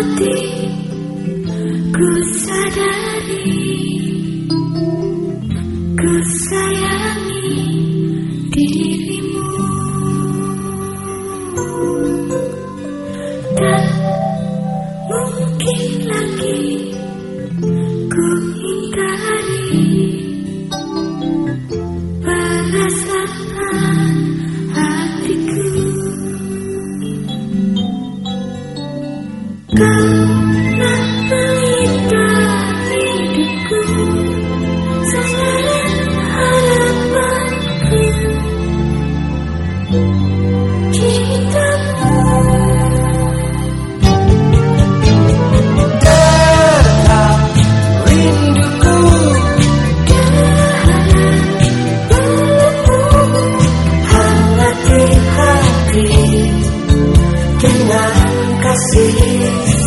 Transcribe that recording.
hati ku sadari ku sayangi dirimu. Tak mungkin lagi ku hindari assim.